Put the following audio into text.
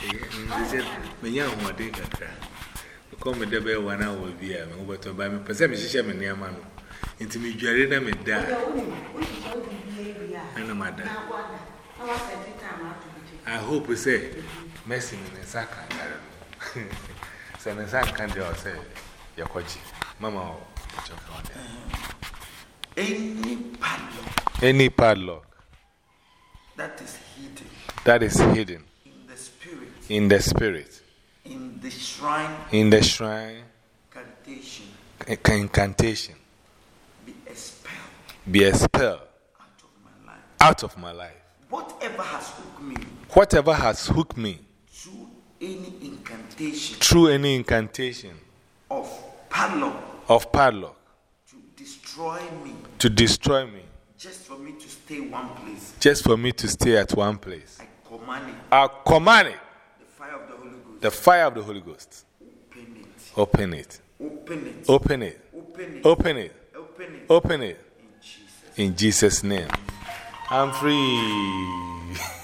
Me young one day, Come with the bear one hour, be a man, but by me, perception, she near man. Into me, Jarina, me die. And a mother. I hope we say, Messing in a sack. Send a sack, can't you say, Yakochi, Mamma, Any padlock. Any padlock. That is hidden. That is hidden in the spirit, in the spirit, in the shrine. In the shrine, cantation, incantation, be expelled be expelled out of my life. out of my life. Whatever has hooked me. Whatever has hooked me. Through any incantation. Through any incantation. Of padlock. Of padlock. To destroy me, to destroy me, just for me to stay one place, just for me to stay at one place, I command it. I command it, The fire of the Holy Ghost. the fire of the Holy Ghost. Open it. Open it, Open it. open it, Open it. open it, Open it. open it. In Jesus. In Jesus' name. I'm free.